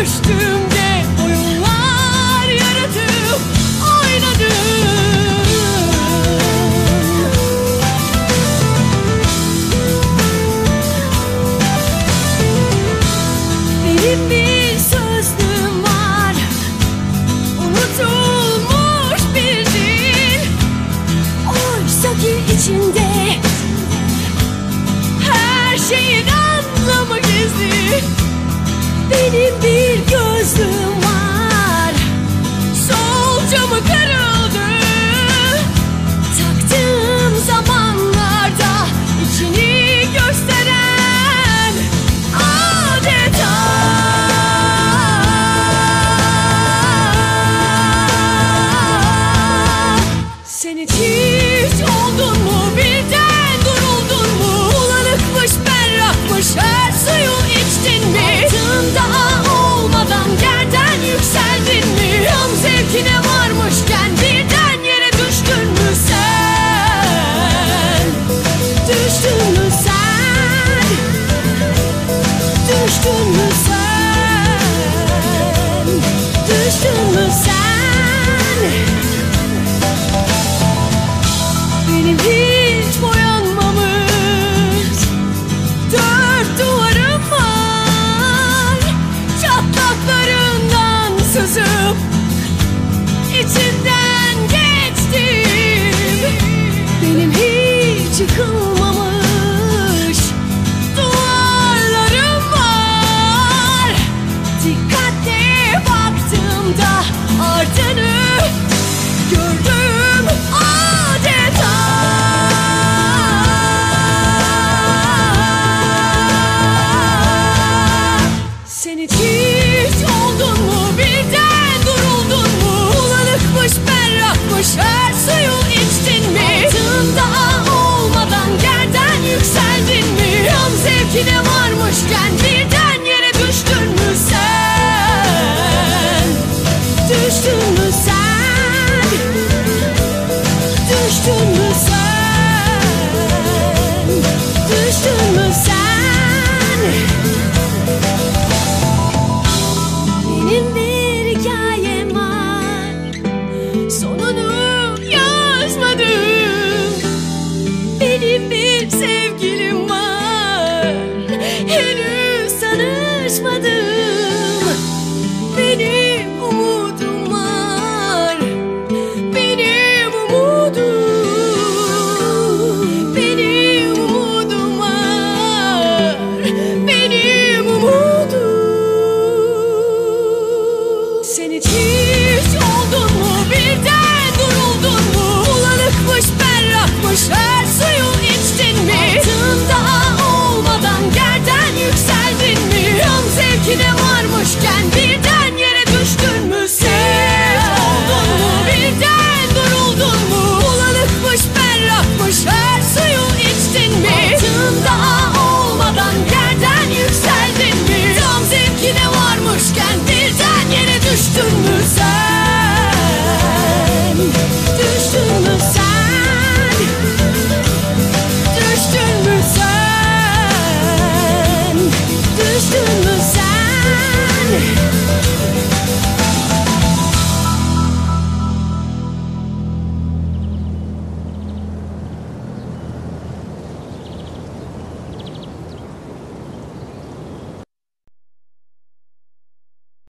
düştüğümde oyunlar yaratıp oynadım. Benim bir sözlüm var. Unutulmuş bir dil. Oysa ki içinde 什么？sonunu yazmadım. Benim bir sevgilim var. Henüz tanışmadım.